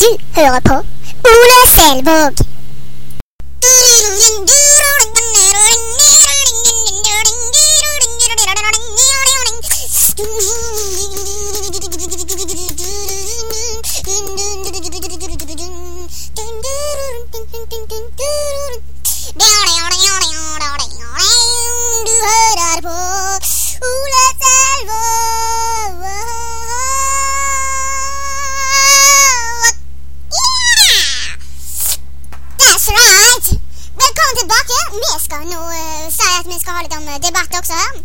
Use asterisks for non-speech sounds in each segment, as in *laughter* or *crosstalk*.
Du hører på Ole Selvåg. Vi skal nå uh, si at vi skal ha litt eh, debatt også her.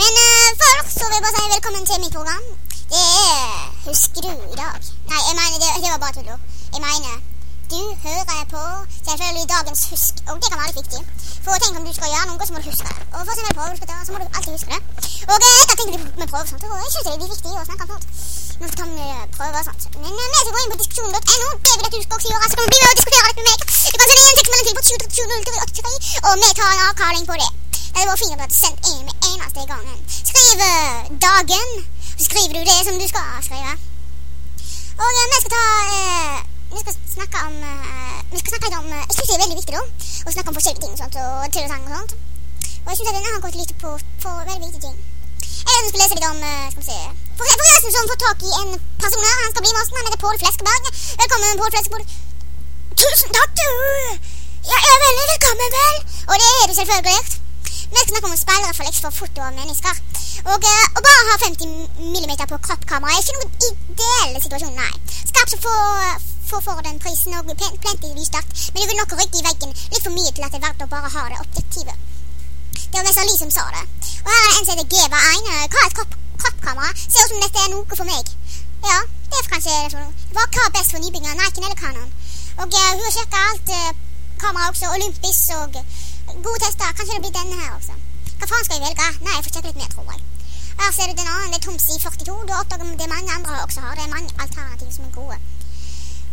Men uh, først så vil jeg bare si velkommen til mitt program. Det er Husker du i dag? Nei, jeg mener, det, det var bare tull. Jeg mener du hører på selvfølgelig dagens husk, og det kan være litt viktig. For tenk om du skal gjøre noe, så må du huske det. Og for eksempel prøver du skal ta, så må du alltid huske det. Og eh, jeg kan tenke litt med prøver sånt, og jeg synes det er viktig å snakke om sånt. Nå skal vi prøve sånt. Men eh, vi skal gå inn på diskusjon.no. Det vil jeg at du skal også gjøre, så kan du bli med og diskutere dette med meg. Du kan sende en tekst mellom til på 2037 og vi tar en avklaring på det. Det hadde vært fint om du hadde sendt en med eneste gangen. Skriv eh, dagen, så skriver du det som du skal skrive. Og vi skal ta Vi skal snakke om eh, Vi skal snakke litt om eh, Jeg synes det er veldig viktig da å snakke om forskjellige ting og sånt, og til og sang og sånt. Og jeg synes at denne har gått litt på for veldig viktige ting. Jeg ønsker å lese litt om eh, Skal vi se For, Forresten som får tak i en person her. Han skal bli med oss. Han heter Pål Fleskeberg. Velkommen, Pål Fleskeberg. Tusen takk, du. Jeg er veldig velkommen, vel. Og det er du selvfølgelig. Vi skal snakke om speilere for foto av mennesker. Og å bare ha 50 mm på kroppkamera er ikke noen ideell situasjon, nei. Skarp så få, få for den prisen og pen- plenty lysstart, men du vil nok rygge i veggen litt for mye til at det er verdt å bare ha det objektivet. Det var Mester som sa det. Og her er en som heter Geva1. Eh, Hva er et kropp, kroppkamera? Ser ut som dette er noe for meg. Ja, det er kanskje det for noe. Hva er best for nybygginger, Niken eller Canon? Og uh, hun har sjekka alt uh, kamera også, Olympus og eh, gode tester. Kanskje det blir denne her også. Hva faen skal jeg velge? Nei, jeg får sjekke litt mer, tror jeg. Her ser du den annen. Det er Tomsi 42. Du oppdager det mange andre også har. Det er mange alternativer som er gode.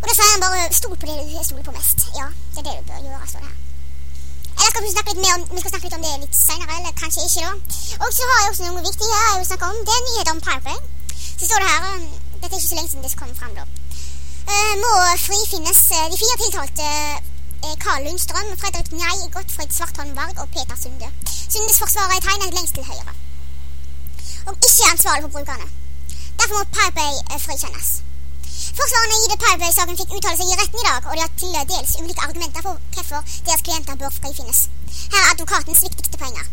Og da sa han bare stol på det du stoler på mest. Ja, det er det du bør gjøre, står det her. Eller skal vi snakke litt mer om, vi skal snakke litt om det litt senere, eller kanskje ikke, da. Og så har jeg også noe viktig her jeg vil snakke om. Det er nyheter om Pirate. Så står det her um, Dette er ikke så lenge siden det kom fram, da. Eh, må frifinnes eh, de fire tiltalte eh, Karl Lundstrøm, Fredrik Njei, Gottfrid Svartholm Varg og Peter Sunde. Sundes forsvarer er tegnet lengst til høyre. Og ikke ansvarlig for brukerne. Derfor må Pirate eh, frikjennes. Forsvarerne i The Pirate-saken fikk uttale seg i retten i dag, og de har til dels ulike argumenter for hvorfor deres klienter bør frifinnes. Her er advokatens viktigste poenger.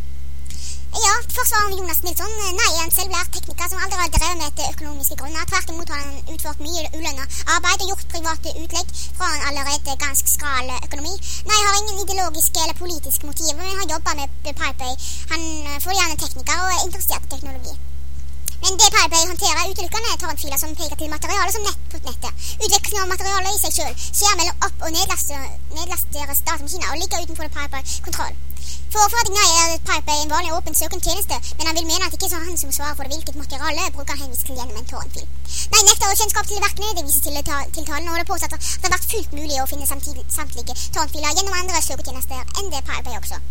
Ja, forsvareren Jonas Nilsson nei, er en selvlært tekniker som aldri har drevet med etter økonomiske grunner. Tvert imot har han utført mye ulønna arbeid og gjort private utlegg fra en allerede ganske skral økonomi. Nei, har ingen ideologiske eller politiske motiver, men har jobba med Pirate. Han får fordi han er tekniker og er interessert i teknologi. Men det Pirate håndterer utelukkende torrentfiler som peker til materiale som nett på nettet. Utveksling av materiale i seg sjøl skjer mellom opp- og nedlaster- nedlasteres datamaskiner og ligger utenfor det Pirate er For Fredrik er en vanlig åpen søkende tjeneste, men han vil mene at det ikke er han som svarer for hvilket materiale henviser til gjennom en tårnfilm. Nei nekter å kjennskap til verkene, det vises til til talen og det påstås at det har vært fullt mulig å finne samtlige tårnfiler gjennom andre søketjenester enn det Pirate også.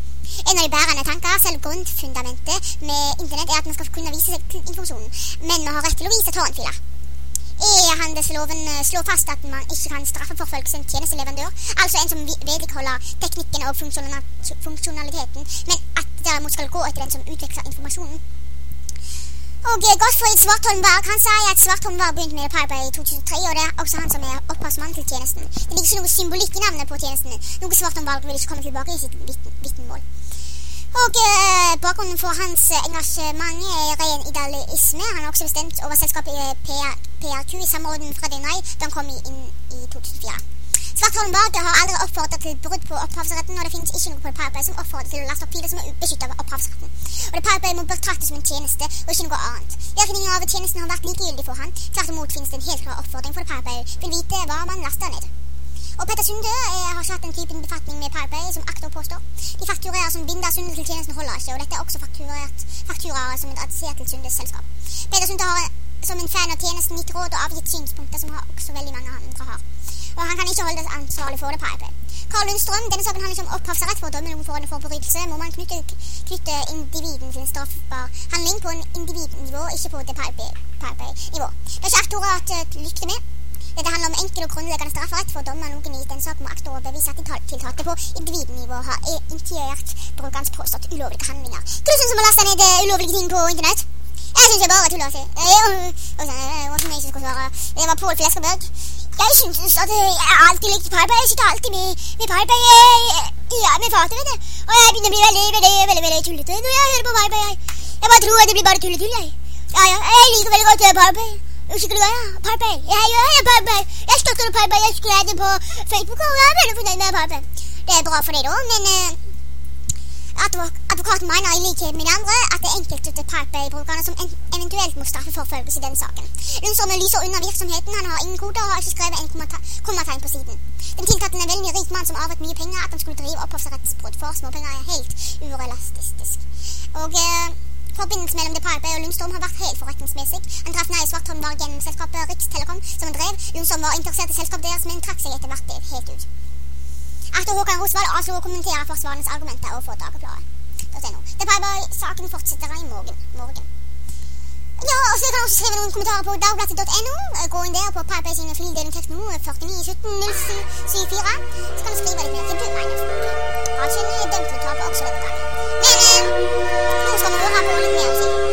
En av de bærende tanker, selv grunnfundamentet med internett, er at man skal kunne vise seg informasjonen, men man har rett til å vise torrentfiler. E-handelsloven eh, slår fast at man ikke kan straffeforfølge sin tjenesteleverandør, altså en som vedlikeholder teknikken og funksjonaliteten, men at det derimot skal gå etter den som utveksler informasjonen. Og eh, Gottfried Svartholm Berg han sier at Svartholm Berg begynte med Piper i 2003, og det er også han som er opphavsmann til tjenesten. Det ligger ikke noe symbolikk i navnet på tjenesten, noe Svartholm Berg vil ikke komme tilbake i sitt vit- vitnemål. Og eh, bakgrunnen for hans eh, engasjement er ren idealisme. Han har også bestemt over selskapet PRQ i samråden Freddy Nei da han kom inn i 2004. Svartholm Berg har aldri oppfordret til brudd på opphavsretten, og det finnes ikke noe på Pirate som oppfordrer til å laste opp filer som er beskyttet av opphavsretten. Og det Pirate må betraktes som en tjeneste, og ikke noe annet. Virkningen av tjenesten har vært likegyldig for han. Tvert imot finnes det en helt klar oppfordring for det Pirate vil vite hva man laster ned. Og Petter Sunde eh, har satt en typen befatning med Pirate som aktor påstår. De fakturerer som binder Sunde til tjenesten holder ikke, og dette er også fakturaer som er adressert til Sundes selskap. Petter Sunde har eh, som en fan av tjenesten gitt råd og avgitt synspunkter som har også veldig mange andre har. Og han kan ikke holdes ansvarlig for det Pirate. Karl Lundstrøm, denne saken handler ikke om opphavsrett for å dømme noen for en forbrytelse. Må man knytte, knytte individen til en straffbar handling på en individnivå, ikke på det Pirate-nivå. Det er ikke aktorat lykte med. Dette handler om enkel og grunnleggende strafferett for dommeren noen gitt en sak om aktor og bevise at de tiltalte på individnivå har initiert brukerens påstått ulovlige handlinger. Hva du syns om å laste ned eh, ulovlige ting på internett? Jeg syns det bare tull å si. Det var Pål Fleskerbøg. Jeg syns at jeg alltid likte Piper. Jeg sitter alltid med, med Piper ja, med fatet, vet du. Og jeg begynner å bli veldig, veldig, veldig, veldig tullete når jeg hører på Piper. Jeg, jeg bare tror at det blir bare tulletull, jeg. Ja, ja, jeg liker veldig godt Piper. Du det? Ja? Piper. Jeg gjør ja, Piper. Jeg støtter Piper. Jeg skrev det på Facebook, og jeg er veldig fornøyd med Piper. Det er bra for deg, da, men uh, advokaten mener i likhet med de andre at det er enkelte Piper-brukerne som en eventuelt må straffe forfølgelse i denne saken. Lønnsomme lyser under virksomheten. Han har ingen kode og har ikke skrevet en kommategn på siden. Den tiltalte er en veldig rik mann som arvet mye penger. At han skulle drive opphavsrettsbrudd for småpenger, er helt urealistisk. Og uh, Forbindelsen mellom Piper og Lundstorm har vært helt forretningsmessig. Han traff svart bare gjennom selskapet Rikstelekom, som han drev. Lundstorm var interessert i selskapet deres, men trakk seg etter hvert helt ut. Arthur Håkan Rosvald avslo å kommentere forsvarernes argumenter overfor Dagbladet.no. The Piper-saken fortsetter i morgen. morgen. Ja, og så kan du også skrive noen kommentarer på dagbladet.no. Gå inn der på Piper sine fildeling tekno 49170774. Så kan du skrive litt mer til du mener. ikke en å tape også denne gangen. Men eh, nå skal vi høre på litt mer musikk.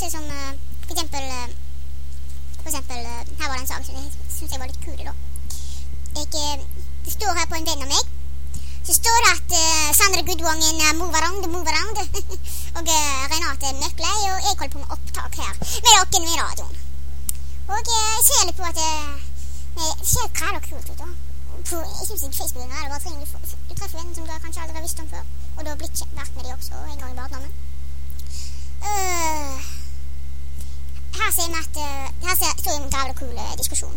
For se som eh, for eksempel eh, For eksempel eh, Her var det en sak som jeg syns jeg var litt kul, da. Jeg, eh, det står her på en venn av meg så står det at uh, Sandra Gudvangen uh, move around, move around. og *laughs* uh, Renate Møklei og jeg holder på med opptak her med dere i radioen. Og jeg ser litt på at Det ser græla kult ut. da. På, jeg synes ikke Facebook er det Bare trenger du, treffer en som du kanskje aldri har visst om før. Og du har blitt vært med dem også en gang i barndommen. Uh, her ser vi at Her ser- står en græla kul uh, diskusjon.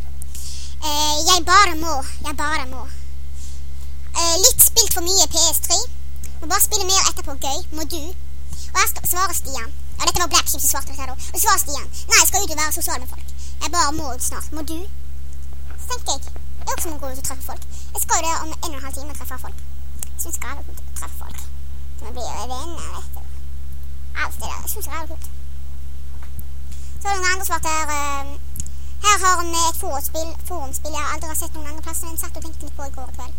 Uh, jeg bare må. Jeg bare må. Eh, litt spilt for mye PS3. Må bare spille mer etterpå. Gøy. Må du. Og her svarer Stian. Ja, dette var Black Sheep som svarte dette. Og svarer Stian. Nei, jeg skal ut og være sosial med folk. Jeg bare må ut snart. Må du? Så tenker jeg er også må gå ut og treffe folk. Jeg skal jo det om en og en halv time og treffe folk. Syns jeg er kult å treffe folk. Så man blir jo venner, vet du. Alt det der. Jeg syns kult. Så er det noen andre svarte her eh, Her har vi et forumspill, forumspill jeg aldri har sett noen andre plasser. Men satt og tenkte litt på i går kveld.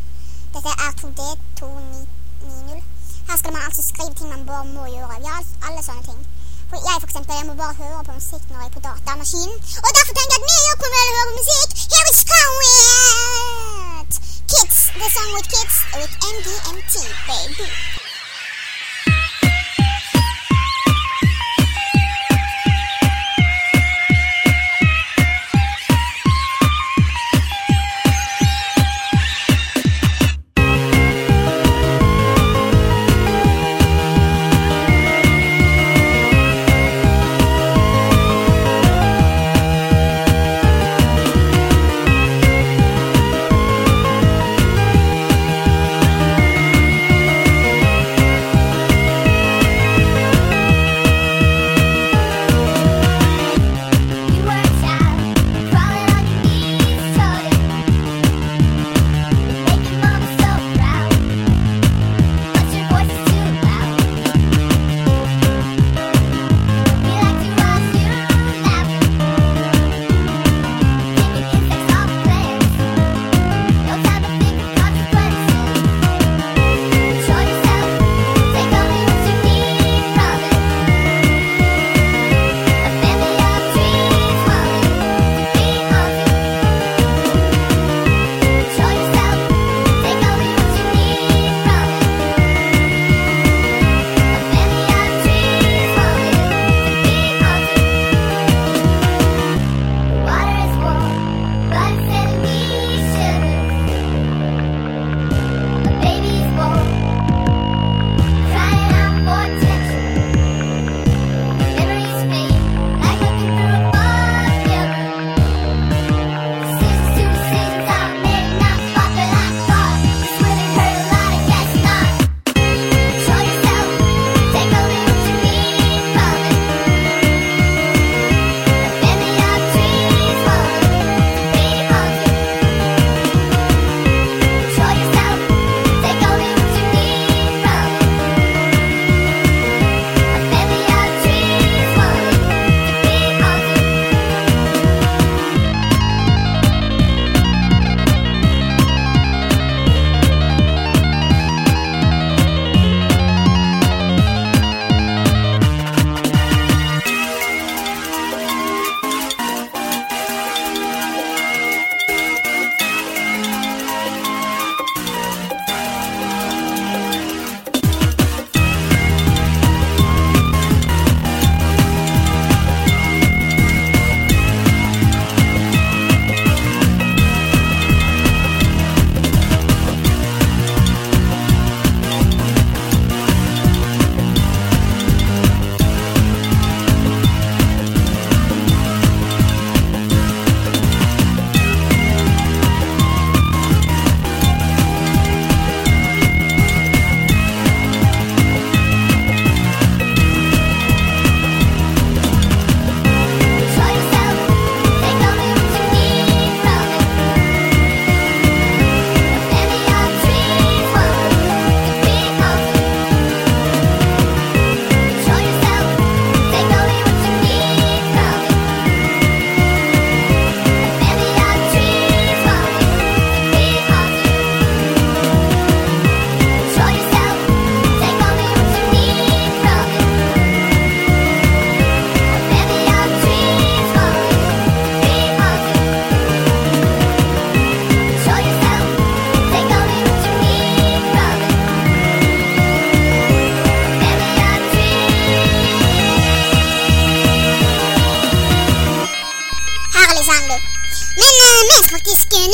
Dette er R2D290. Her skal man altså skrive ting man bare må gjøre. Vi har alle sånne ting. For jeg for eksempel, jeg må bare høre på musikk når jeg er på datamaskinen. Og derfor tenker jeg at vi gjør på å høre på musikk. Here is it. Kids, the song with kids with MDMT, baby.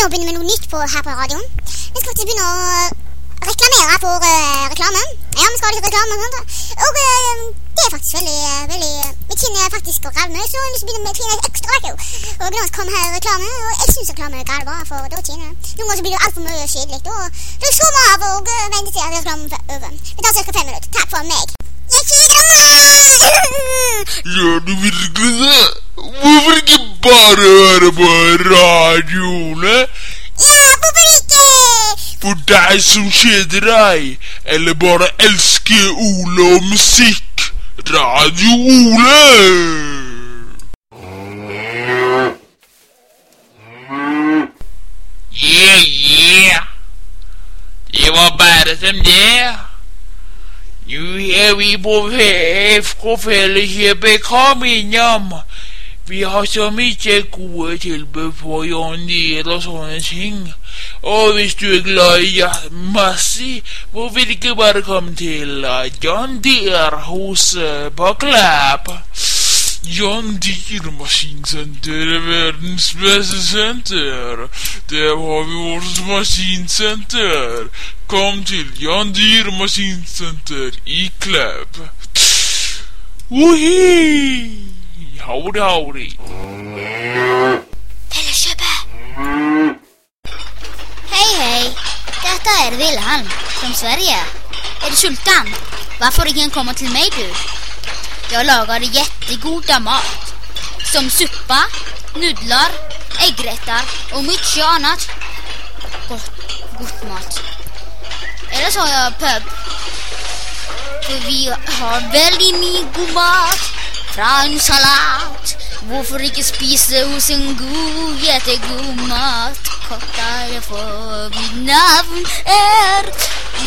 Nå begynner vi noe nytt på, her på radioen. Vi skal begynne å eh, reklamere for uh, reklame. Ja, vi skal ha litt reklame. og sånt. Og uh, det er faktisk veldig, eh, veldig Vi kjenner er faktisk å revne, så jeg har til å med Trine ekstra. jo. Og nå kom her reklame, og jeg syns reklame er bra, for da tjener. Noen ganger blir det altfor mye kjedelig. og da slår vi av og uh, venter til reklamen er over. Det tar ca. fem minutter. Takk for meg. Jeg kjeder meg! *laughs* Gjør du virkelig det? Hvorfor ikke bare høre på radioene. Ja, hvorfor ikke? For deg som kjeder deg, eller bare elsker Ole og musikk. Radio Ole! Yeah, yeah. Det var bare som det. Nå er vi på FK Felleskjøpet. Kom innom. Vi har så mye gode tilbud på John Deere og sånne ting. Og hvis du er glad i ja, masse, hvorfor ikke bare komme til John Deere hos uh, på Klepp? John Deere Maskinsenter er verdens beste senter. Der har vi vårt maskinsenter. Kom til John Deere Maskinsenter i Klepp. Wohi! Howdy, howdy. Felleskjøpet. Hei, hei. Dette er Wilhelm fra Sverige. Er du sulten? Hvorfor ikke komme til meg, du? Jeg lager kjempegod mat. Som suppe, nudler, eggretter og mye annet. Godt, godt mat. Ellers har jeg pub. For vi har veldig mye god mat. Fra en salat. Hvorfor ikke spise hos en god, jättegod mat? Kortare for mitt navn er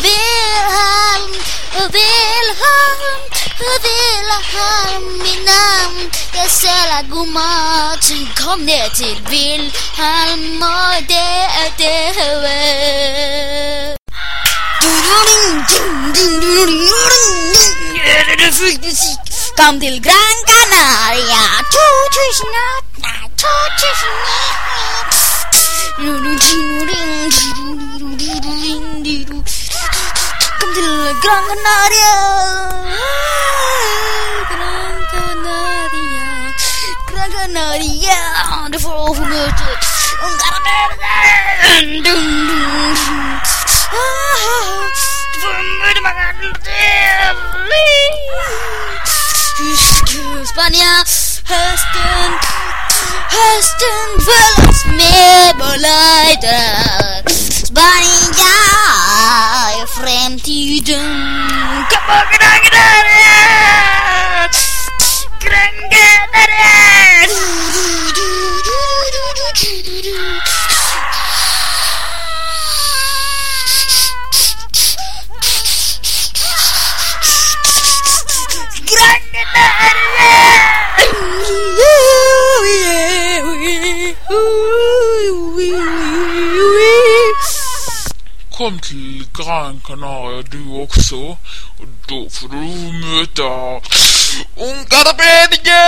Wilhelm, Wilhelm, Wilhelm, mitt navn. Jeg selger god mat. Kom ned til Wilhelm, og det er det. come till Gran Canaria Tjutusna till Gran Canaria Gran Canaria Gran Canaria The Four of Merchants Dung dung ah Spanier, Hesten, Hesten will es mir beleidet. Spanier, ihr Fremdiden, Gedanken, Gedanken, Kom til Gran Canaria du også, og da får du møte Ungkarpedia!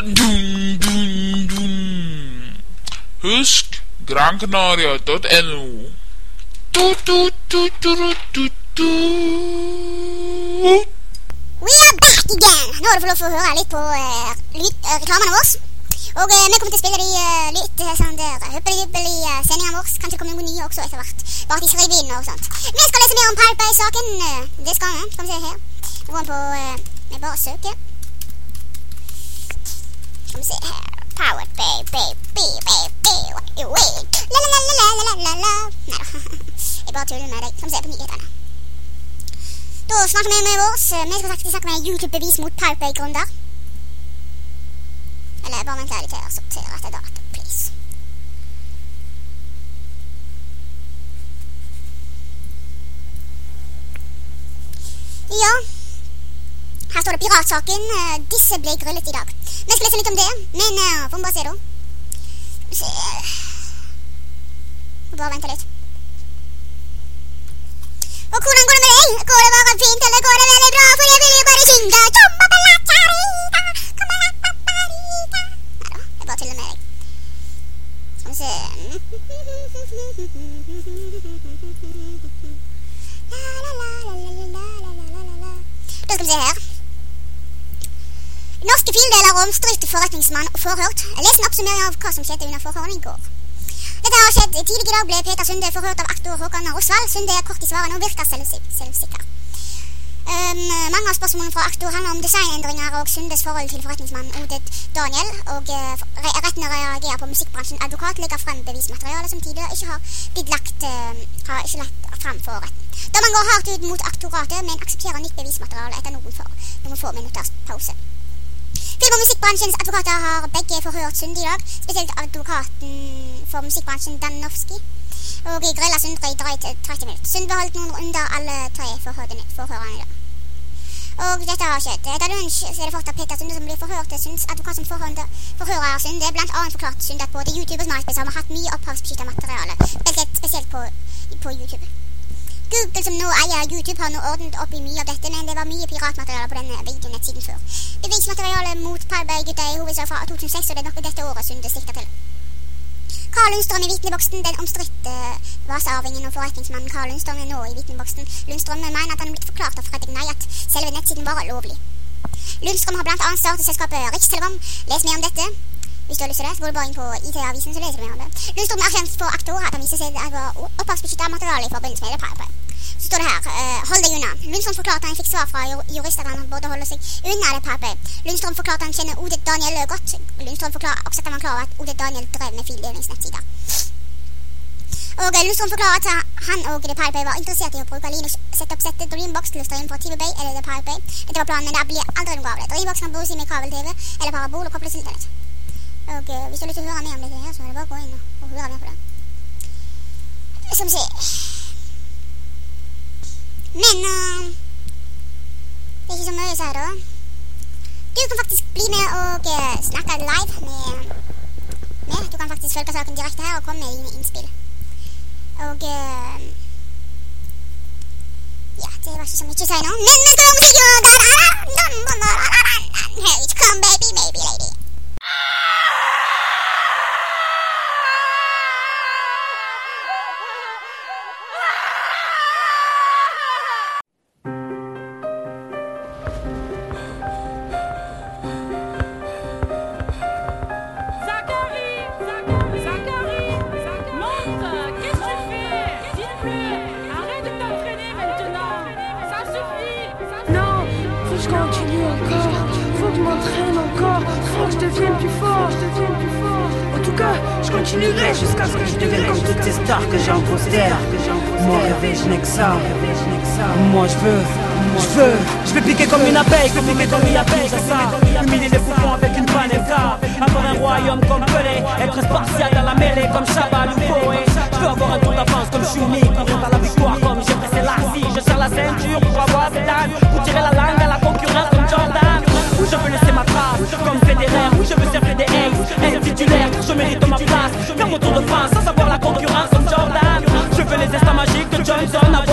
Dun. Husk grancanaria.no. We are back again. Nå har du fått lov til å høre litt på uh, lyd, uh, reklamene våre. Og eh, vi kommer til å spille de uh, litt uh, sånn der hyppelig-hyppelig uh, sendingene våre. Kanskje det kommer noen nye også etter hvert. Bare at de skriver inn og sånt. Vi skal lese mer om. Uh, det skal vi. Skal vi se her. Vi går inn på Vi bare søker. Skal vi se her. Pirate Bay, Bay, Bay, Bay, Bay, wait. La. Nei da. *laughs* Jeg bare tuller med deg. Skal vi se på nyhetene. Da snakker vi med oss. Vi skal snakke med YouTube-bevis mot Pirate Bay-gründer. Eller bare en litt til å sortere etter dato, please. Ja. Her står det piratsaken. Eh, Disse ble grøllet i dag. Vi skal lese litt om det, men uh, får vi bare se, da. Se Bare vente litt. Og hvordan går det med deg? Går det bare fint, eller går det veldig bra? For jeg vil jo bare synge Tombabalacharita, Marita. Nei da, jeg bare tuller med deg. Skal vi se Da skal vi se her. Norske fildeler omstridte forretningsmann og forhørt. Jeg leser en oppsummering av hva som skjedde under forhøren i går. Dette har skjedd. Tidligere i dag ble Peter Sunde forhørt av aktor Håkan Rosvald. Sunde er kort i svaret og virker selvsikker. Um, mange av spørsmålene fra aktor handler om designendringer og Sundes forhold til forretningsmannen Oded Daniel. Og uh, retten reagerer på musikkbransjen advokat legger frem bevismateriale som tidligere ikke har blitt lagt, uh, har ikke lagt frem for retten. Dommeren går hardt ut mot aktoratet, men aksepterer nytt bevismateriale etter noen for, noen få minutters pause. Film- og musikkbransjens advokater har begge forhørt Sunde i dag, spesielt advokaten for musikkbransjen Danowski. Og grilla Sundre i drøyt 30 minutter. Sundre holdt noen runder alle tre forhørene. Og dette har skjedd. Etter lunsj er det fort av Peter Sunde som blir forhørt. Syns advokat som forhånd- forhører Sunde blant annet forklart Sunde at både YouTube og MySpace har hatt mye opphavsbeskytta materiale, spesielt, spesielt på, på YouTube. Google, som nå eier YouTube, har nå ordnet opp i mye av dette, men det var mye piratmateriale på denne videonettsiden før. Bevismaterialet mot Palberg-gutta er i hovedsak fra 2006, og det er nok dette året Sunde sikter til. Karl Lundstrøm i vitneboksen. Den omstridte vasearvingen og forretningsmannen Karl Lundstrøm er nå i vitneboksen. Lundstrøm mener at han er blitt forklart av Fredrik Nei at selve nettsiden var lovlig. Lundstrøm har annet startet selskapet Rikstelegram. Les mer om dette. Hvis du har lyst til det, så går du bare inn på IT-avisen, så leser du mer om det. Lundstrøm er kjent for aktor at han viser seg å være opphavsbeskytta materiale i forbindelse med det. Så står det her uh, hold deg unna. Lundstrøm forklarte han fikk svar fra jur jurister han burde holde seg unna det papet. Lundstrøm forklarte han kjenner Odet Daniel godt. Lundstrøm forklarer også at han var klar over at Odet Daniel drev med fildelingsnettsider. Og Lundstrøm forklarer at han og The Pirate Bay var interessert i å bruke Linux setup-settet Dreambox til å strømme fra TV Bay eller The Pirate Bay. Dette var planen, men det blir aldri noe av det. Dreambox kan brukes med kabel-TV eller parabol og kobles til internett. Og uh, hvis du har lyst til å høre mer om dette her, så er det bare å gå inn og, høre mer på det. Som sier Men uh, det er ikke så mye å si, da. Du kan faktisk bli med og uh, snakke live med, med. Du kan faktisk følge saken direkte her og komme med dine innspill. Og uh, Ja, det var ikke så mye å si nå. Men vi skal ha musikk! It come, baby, baby lady. Zachary jusqu'à ce que je devienne comme toutes ces stars que j'ai en. Moi rêver, je n'ai que ça. Moi je veux, je veux. Je vais piquer comme une abeille, je vais piquer comme une abeille, c'est ça. Humilier les bouffons avec une panelka. Avoir un royaume comme Pelé. Être spartiate dans la mêlée comme Chabal ou Koé. Je veux avoir un tour d'avance comme Choumi. Courir à la victoire comme j'ai pressé Lassie. Je serre la ceinture pour avoir des dames. Pour tirer la langue à la concurrence comme Jordan. Où je veux laisser ma trace comme Federer. Où je veux servir titulaire, je mérite ma place. Faire mon tour de France sans avoir la concurrence comme Jordan. Je veux les instants magiques de Johnson.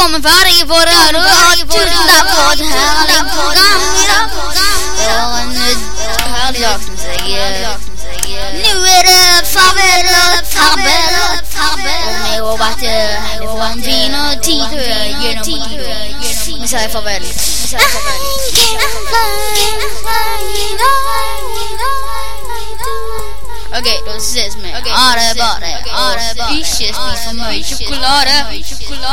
Sykdom varje våra Tusen takk for et herlig program i dag. Det var en eh, herlig dag, syns jeg. Nå er det farvel og farvel.